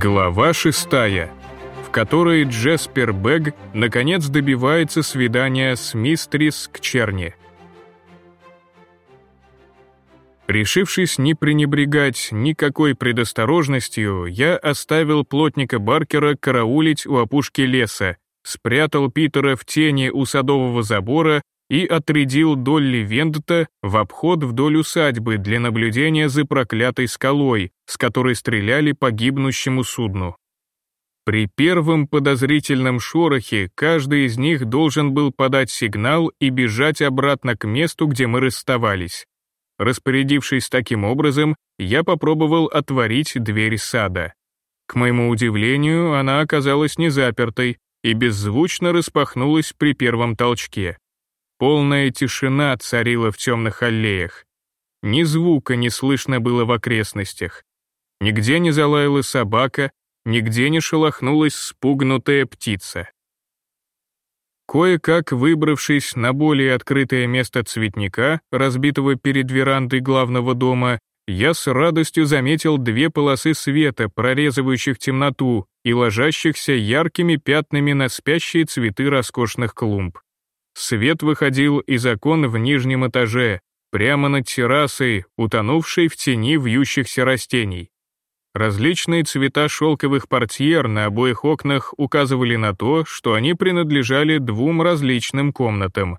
Глава шестая, в которой Джеспер Бэг наконец добивается свидания с мистрис Кчерни. Решившись не пренебрегать никакой предосторожностью, я оставил плотника Баркера караулить у опушки леса, спрятал Питера в тени у садового забора и отрядил Долли Вендта в обход вдоль усадьбы для наблюдения за проклятой скалой, с которой стреляли по гибнущему судну. При первом подозрительном шорохе каждый из них должен был подать сигнал и бежать обратно к месту, где мы расставались. Распорядившись таким образом, я попробовал отворить дверь сада. К моему удивлению, она оказалась не запертой и беззвучно распахнулась при первом толчке. Полная тишина царила в темных аллеях. Ни звука не слышно было в окрестностях. Нигде не залаяла собака, нигде не шелохнулась спугнутая птица. Кое-как выбравшись на более открытое место цветника, разбитого перед верандой главного дома, я с радостью заметил две полосы света, прорезывающих темноту и ложащихся яркими пятнами на спящие цветы роскошных клумб. Свет выходил из окон в нижнем этаже, прямо над террасой, утонувшей в тени вьющихся растений. Различные цвета шелковых портьер на обоих окнах указывали на то, что они принадлежали двум различным комнатам.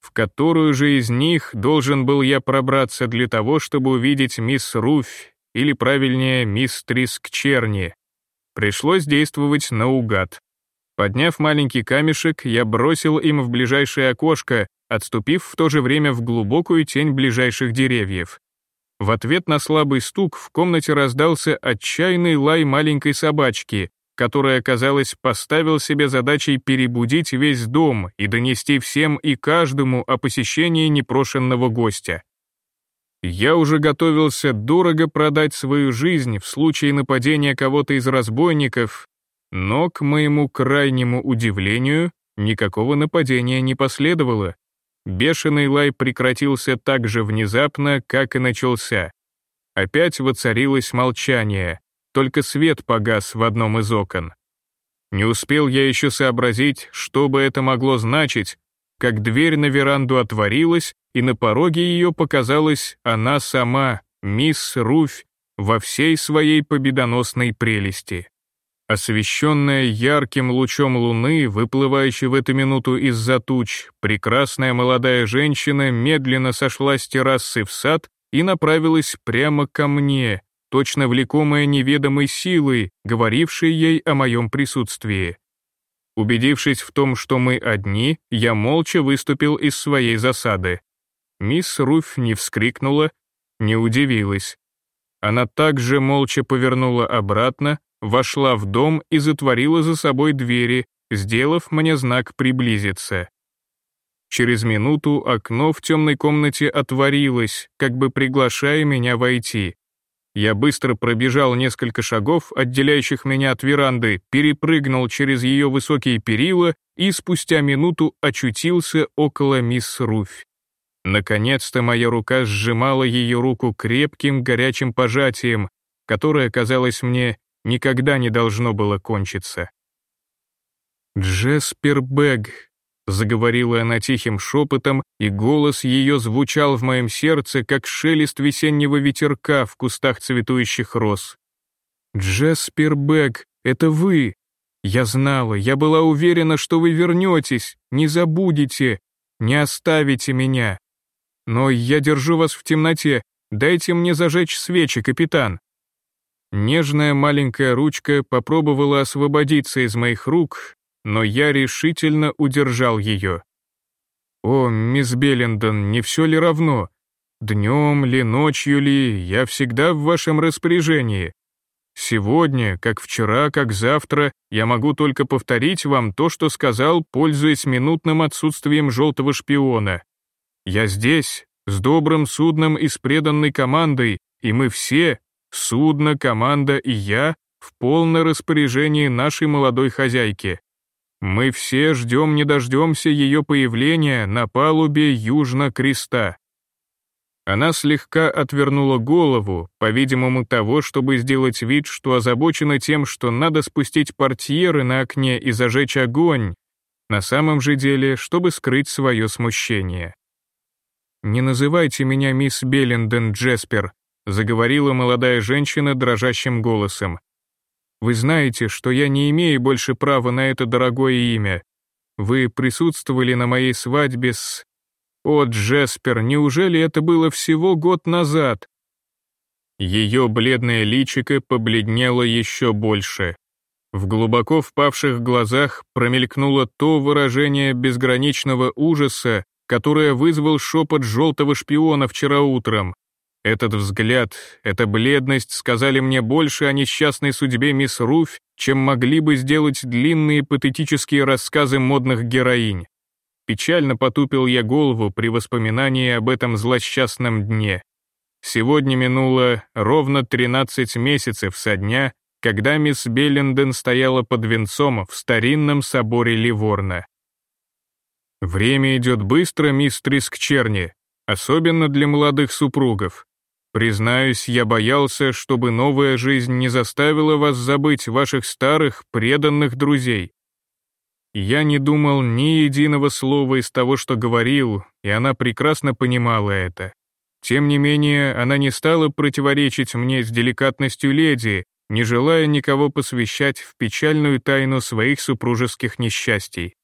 В которую же из них должен был я пробраться для того, чтобы увидеть мисс Руфь, или правильнее, мисс Триск? Пришлось действовать наугад. Подняв маленький камешек, я бросил им в ближайшее окошко, отступив в то же время в глубокую тень ближайших деревьев. В ответ на слабый стук в комнате раздался отчаянный лай маленькой собачки, которая, казалось, поставил себе задачей перебудить весь дом и донести всем и каждому о посещении непрошенного гостя. Я уже готовился дорого продать свою жизнь в случае нападения кого-то из разбойников, но, к моему крайнему удивлению, никакого нападения не последовало. Бешеный лай прекратился так же внезапно, как и начался. Опять воцарилось молчание, только свет погас в одном из окон. Не успел я еще сообразить, что бы это могло значить, как дверь на веранду отворилась, и на пороге ее показалась она сама, мисс Руфь, во всей своей победоносной прелести. Освещенная ярким лучом луны, выплывающей в эту минуту из-за туч, прекрасная молодая женщина медленно сошла с террасы в сад и направилась прямо ко мне, точно влекомая неведомой силой, говорившей ей о моем присутствии. Убедившись в том, что мы одни, я молча выступил из своей засады. Мисс Руфь не вскрикнула, не удивилась. Она также молча повернула обратно, вошла в дом и затворила за собой двери, сделав мне знак приблизиться. Через минуту окно в темной комнате отворилось, как бы приглашая меня войти. Я быстро пробежал несколько шагов, отделяющих меня от веранды, перепрыгнул через ее высокие перила и спустя минуту очутился около мисс Руфь. Наконец-то моя рука сжимала ее руку крепким горячим пожатием, которое казалось мне никогда не должно было кончиться. «Джеспер Бэг», — заговорила она тихим шепотом, и голос ее звучал в моем сердце, как шелест весеннего ветерка в кустах цветующих роз. «Джеспер Бэг, это вы! Я знала, я была уверена, что вы вернетесь, не забудете, не оставите меня. Но я держу вас в темноте, дайте мне зажечь свечи, капитан». Нежная маленькая ручка попробовала освободиться из моих рук, но я решительно удержал ее. «О, мисс Беллендон, не все ли равно? Днем ли, ночью ли, я всегда в вашем распоряжении. Сегодня, как вчера, как завтра, я могу только повторить вам то, что сказал, пользуясь минутным отсутствием желтого шпиона. Я здесь, с добрым судном и с преданной командой, и мы все, Судно, команда и я в полное распоряжении нашей молодой хозяйки. Мы все ждем не дождемся ее появления на палубе Южно-Креста. Она слегка отвернула голову, по-видимому, того, чтобы сделать вид, что озабочена тем, что надо спустить портьеры на окне и зажечь огонь, на самом же деле, чтобы скрыть свое смущение. «Не называйте меня мисс Беллинден Джеспер», заговорила молодая женщина дрожащим голосом. «Вы знаете, что я не имею больше права на это дорогое имя. Вы присутствовали на моей свадьбе с... О, Джеспер, неужели это было всего год назад?» Ее бледное личико побледнело еще больше. В глубоко впавших глазах промелькнуло то выражение безграничного ужаса, которое вызвал шепот желтого шпиона вчера утром. Этот взгляд, эта бледность сказали мне больше о несчастной судьбе мисс Руфь, чем могли бы сделать длинные патетические рассказы модных героинь. Печально потупил я голову при воспоминании об этом злосчастном дне. Сегодня минуло ровно 13 месяцев со дня, когда мисс Белленден стояла под венцом в старинном соборе Ливорна. Время идет быстро, мисс Трискчерни, особенно для молодых супругов. Признаюсь, я боялся, чтобы новая жизнь не заставила вас забыть ваших старых, преданных друзей. Я не думал ни единого слова из того, что говорил, и она прекрасно понимала это. Тем не менее, она не стала противоречить мне с деликатностью леди, не желая никого посвящать в печальную тайну своих супружеских несчастий.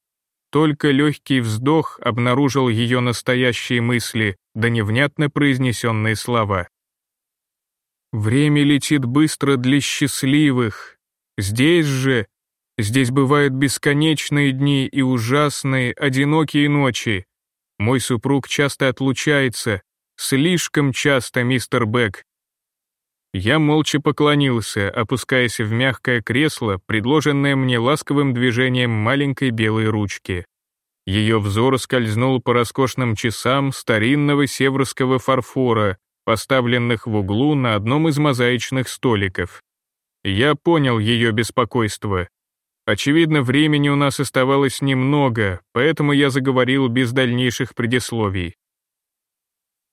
Только легкий вздох обнаружил ее настоящие мысли, да невнятно произнесенные слова. «Время летит быстро для счастливых. Здесь же, здесь бывают бесконечные дни и ужасные, одинокие ночи. Мой супруг часто отлучается, слишком часто, мистер Бек, я молча поклонился, опускаясь в мягкое кресло, предложенное мне ласковым движением маленькой белой ручки. Ее взор скользнул по роскошным часам старинного северского фарфора, поставленных в углу на одном из мозаичных столиков. Я понял ее беспокойство. Очевидно, времени у нас оставалось немного, поэтому я заговорил без дальнейших предисловий.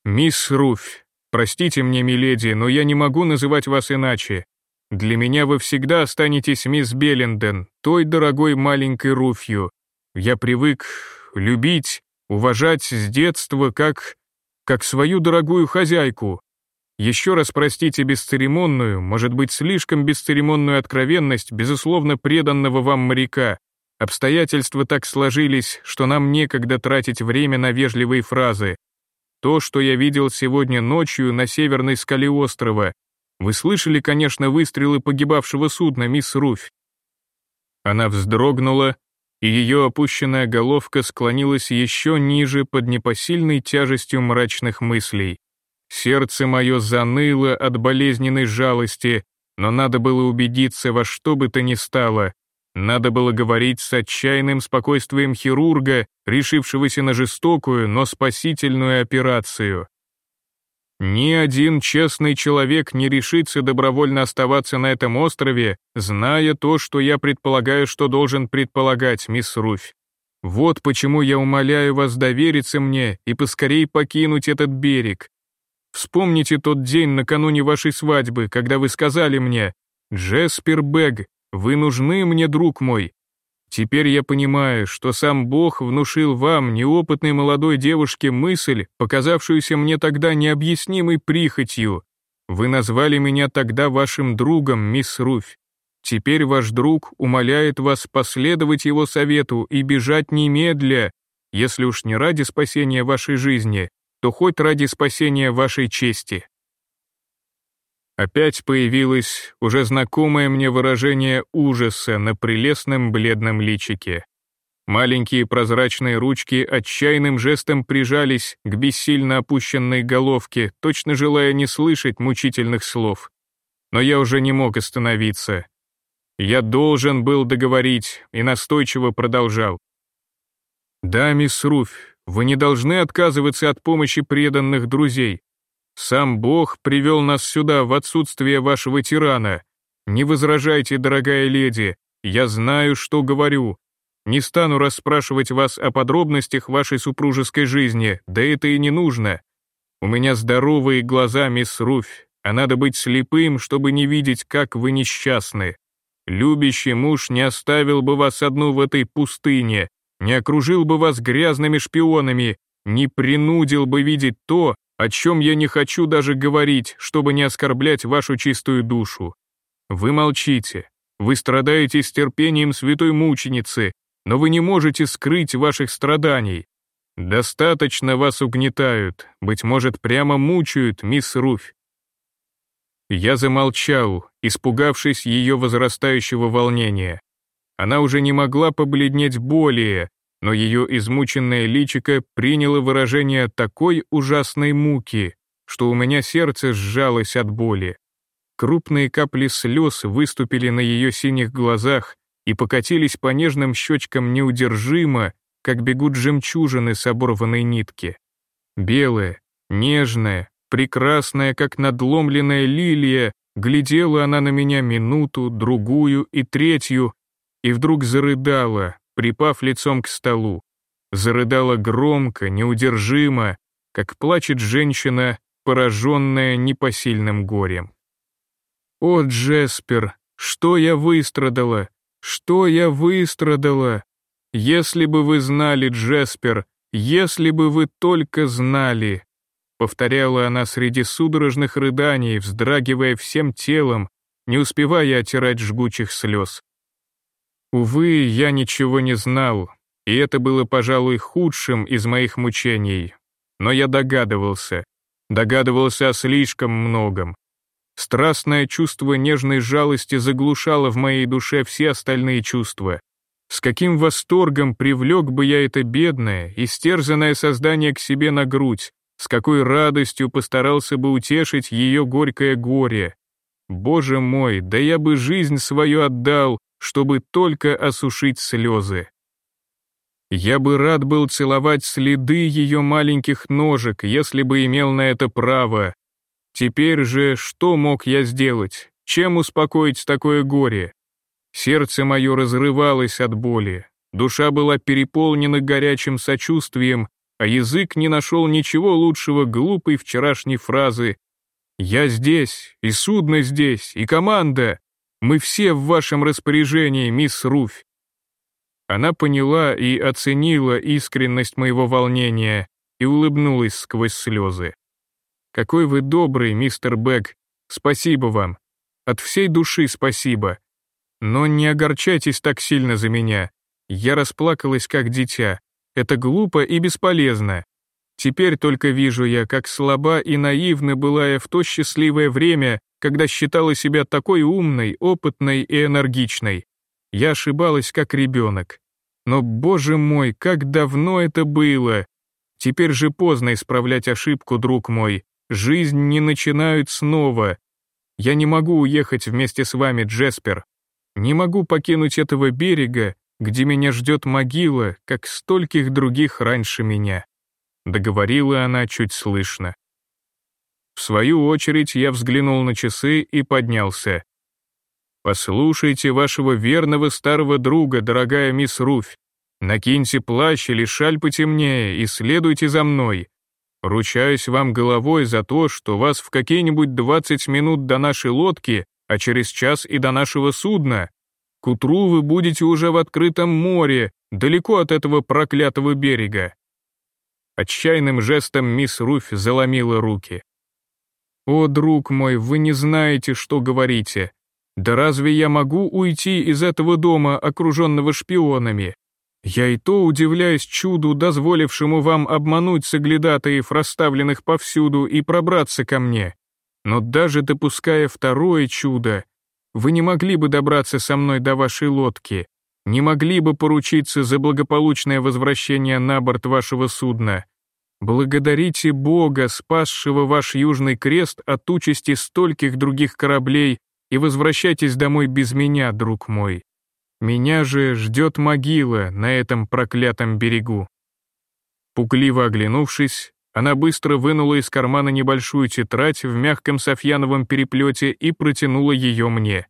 «Мисс Руфь, Простите мне, миледи, но я не могу называть вас иначе. Для меня вы всегда останетесь мисс Белленден, той дорогой маленькой Руфью. Я привык любить, уважать с детства как... как свою дорогую хозяйку. Еще раз простите бесцеремонную, может быть, слишком бесцеремонную откровенность, безусловно, преданного вам моряка. Обстоятельства так сложились, что нам некогда тратить время на вежливые фразы. То, что я видел сегодня ночью на северной скале острова. Вы слышали, конечно, выстрелы погибавшего судна, мисс Руфь?» Она вздрогнула, и ее опущенная головка склонилась еще ниже под непосильной тяжестью мрачных мыслей. Сердце мое заныло от болезненной жалости, но надо было убедиться во что бы то ни стало. Надо было говорить с отчаянным спокойствием хирурга, решившегося на жестокую, но спасительную операцию. Ни один честный человек не решится добровольно оставаться на этом острове, зная то, что я предполагаю, что должен предполагать, мисс Руфь. Вот почему я умоляю вас довериться мне и поскорей покинуть этот берег. Вспомните тот день накануне вашей свадьбы, когда вы сказали мне «Джеспер Бэг, вы нужны мне, друг мой. Теперь я понимаю, что сам Бог внушил вам, неопытной молодой девушке, мысль, показавшуюся мне тогда необъяснимой прихотью. Вы назвали меня тогда вашим другом, мисс Руфь. Теперь ваш друг умоляет вас последовать его совету и бежать немедля, если уж не ради спасения вашей жизни, то хоть ради спасения вашей чести. Опять появилось уже знакомое мне выражение ужаса на прелестном бледном личике. Маленькие прозрачные ручки отчаянным жестом прижались к бессильно опущенной головке, точно желая не слышать мучительных слов. Но я уже не мог остановиться. Я должен был договорить и настойчиво продолжал. «Да, мисс Руфь, вы не должны отказываться от помощи преданных друзей. Сам Бог привел нас сюда в отсутствие вашего тирана. Не возражайте, дорогая леди, я знаю, что говорю. Не стану расспрашивать вас о подробностях вашей супружеской жизни, да это и не нужно. У меня здоровые глаза, мисс Руфь, а надо быть слепым, чтобы не видеть, как вы несчастны. Любящий муж не оставил бы вас одну в этой пустыне, не окружил бы вас грязными шпионами, не принудил бы видеть то, о чем я не хочу даже говорить, чтобы не оскорблять вашу чистую душу. Вы молчите, вы страдаете с терпением святой мученицы, но вы не можете скрыть ваших страданий. Достаточно вас угнетают, быть может, прямо мучают, мисс Руфь. Я замолчал, испугавшись ее возрастающего волнения. Она уже не могла побледнеть более, но ее измученное личико приняло выражение такой ужасной муки, что у меня сердце сжалось от боли. Крупные капли слез выступили на ее синих глазах и покатились по нежным щечкам неудержимо, как бегут жемчужины с оборванной нитки. Белая, нежная, прекрасная, как надломленная лилия, глядела она на меня минуту, другую и третью, и вдруг зарыдала, припав лицом к столу. Зарыдала громко, неудержимо, как плачет женщина, пораженная непосильным горем. «О, Джеспер, что я выстрадала! Что я выстрадала! Если бы вы знали, Джеспер, если бы вы только знали!» Повторяла она среди судорожных рыданий, вздрагивая всем телом, не успевая отирать жгучих слез. Увы, я ничего не знал, и это было, пожалуй, худшим из моих мучений. Но я догадывался, догадывался о слишком многом. Страстное чувство нежной жалости заглушало в моей душе все остальные чувства. С каким восторгом привлек бы я это бедное, истерзанное создание к себе на грудь, с какой радостью постарался бы утешить ее горькое горе. Боже мой, да я бы жизнь свою отдал, чтобы только осушить слезы. Я бы рад был целовать следы ее маленьких ножек, если бы имел на это право. Теперь же что мог я сделать? Чем успокоить такое горе? Сердце мое разрывалось от боли, душа была переполнена горячим сочувствием, а язык не нашел ничего лучшего глупой вчерашней фразы «Я здесь, и судно здесь, и команда!» Мы все в вашем распоряжении, мисс Руфь». Она поняла и оценила искренность моего волнения и улыбнулась сквозь слезы. «Какой вы добрый, мистер Бэг. Спасибо вам. От всей души спасибо. Но не огорчайтесь так сильно за меня. Я расплакалась как дитя. Это глупо и бесполезно. Теперь только вижу я, как слаба и наивна была я в то счастливое время, когда считала себя такой умной, опытной и энергичной. Я ошибалась как ребенок. Но, боже мой, как давно это было! Теперь же поздно исправлять ошибку, друг мой. Жизнь не начинают снова. Я не могу уехать вместе с вами, Джеспер. Не могу покинуть этого берега, где меня ждет могила, как стольких других раньше меня. Договорила она чуть слышно. В свою очередь я взглянул на часы и поднялся. «Послушайте вашего верного старого друга, дорогая мисс Руфь. Накиньте плащ или шаль потемнее и следуйте за мной. Ручаюсь вам головой за то, что вас в какие-нибудь 20 минут до нашей лодки, а через час и до нашего судна. К утру вы будете уже в открытом море, далеко от этого проклятого берега». Отчаянным жестом мисс Руфь заломила руки. «О, друг мой, вы не знаете, что говорите. Да разве я могу уйти из этого дома, окруженного шпионами? Я и то удивляюсь чуду, дозволившему вам обмануть соглядатаев, расставленных повсюду, и пробраться ко мне. Но даже допуская второе чудо, вы не могли бы добраться со мной до вашей лодки, не могли бы поручиться за благополучное возвращение на борт вашего судна, Благодарите Бога, спасшего ваш Южный Крест от участи стольких других кораблей, и возвращайтесь домой без меня, друг мой. Меня же ждет могила на этом проклятом берегу». Пугливо оглянувшись, она быстро вынула из кармана небольшую тетрадь в мягком софьяновом переплете и протянула ее мне.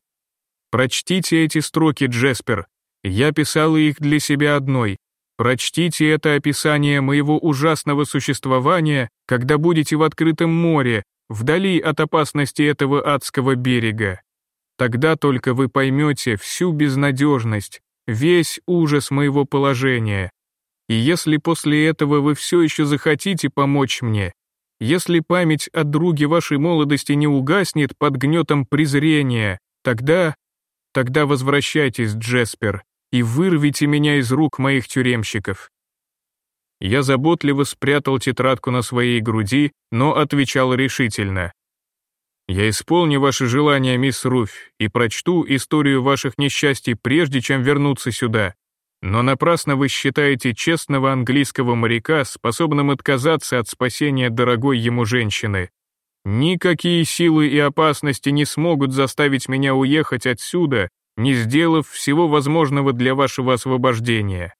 «Прочтите эти строки, Джеспер. Я писала их для себя одной, Прочтите это описание моего ужасного существования, когда будете в открытом море, вдали от опасности этого адского берега. Тогда только вы поймете всю безнадежность, весь ужас моего положения. И если после этого вы все еще захотите помочь мне, если память о друге вашей молодости не угаснет под гнетом презрения, тогда... Тогда возвращайтесь, Джеспер, и вырвите меня из рук моих тюремщиков. Я заботливо спрятал тетрадку на своей груди, но отвечал решительно. «Я исполню ваше желание, мисс Руфь, и прочту историю ваших несчастий, прежде чем вернуться сюда. Но напрасно вы считаете честного английского моряка способным отказаться от спасения дорогой ему женщины. Никакие силы и опасности не смогут заставить меня уехать отсюда, не сделав всего возможного для вашего освобождения».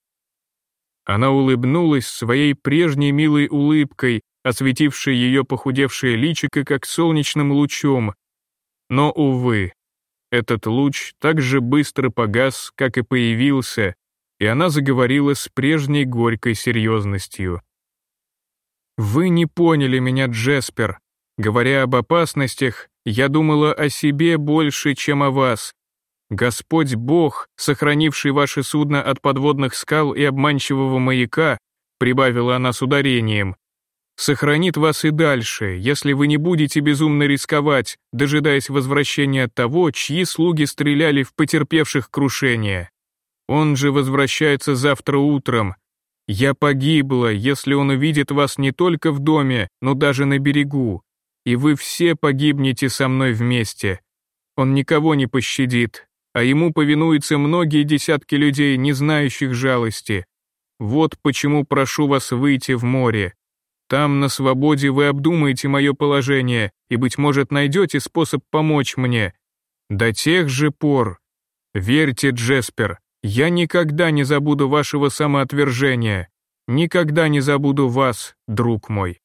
Она улыбнулась своей прежней милой улыбкой, осветившей ее похудевшее личико как солнечным лучом. Но, увы, этот луч так же быстро погас, как и появился, и она заговорила с прежней горькой серьезностью. «Вы не поняли меня, Джеспер. Говоря об опасностях, я думала о себе больше, чем о вас. Господь Бог, сохранивший ваше судно от подводных скал и обманчивого маяка, прибавила она с ударением, сохранит вас и дальше, если вы не будете безумно рисковать, дожидаясь возвращения того, чьи слуги стреляли в потерпевших крушение. Он же возвращается завтра утром. Я погибла, если он увидит вас не только в доме, но даже на берегу. И вы все погибнете со мной вместе. Он никого не пощадит, а ему повинуются многие десятки людей, не знающих жалости. Вот почему прошу вас выйти в море. Там, на свободе, вы обдумаете мое положение и, быть может, найдете способ помочь мне. До тех же пор. Верьте, Джеспер, я никогда не забуду вашего самоотвержения. Никогда не забуду вас, друг мой.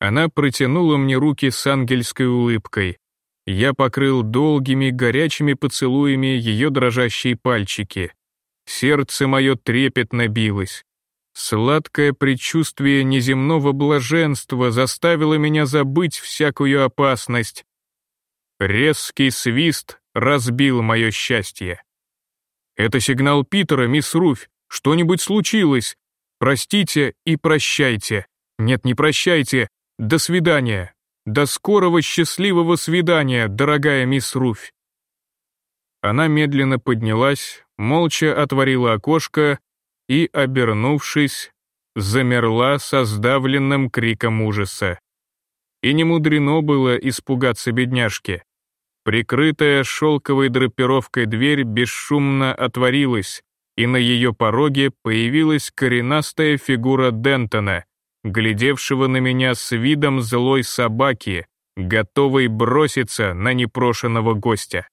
Она протянула мне руки с ангельской улыбкой. Я покрыл долгими горячими поцелуями ее дрожащие пальчики. Сердце мое трепетно билось. Сладкое предчувствие неземного блаженства заставило меня забыть всякую опасность. Резкий свист разбил мое счастье. «Это сигнал Питера, мисс Руфь. Что-нибудь случилось? Простите и прощайте. Нет, не прощайте. До свидания». До скорого счастливого свидания, дорогая мисс Руфь. Она медленно поднялась, молча отворила окошко и, обернувшись, замерла со сдавленным криком ужаса. И не мудрено было испугаться бедняжки. Прикрытая шелковой драпировкой дверь бесшумно отворилась, и на ее пороге появилась коренастая фигура Дентона, глядевшего на меня с видом злой собаки, готовой броситься на непрошенного гостя.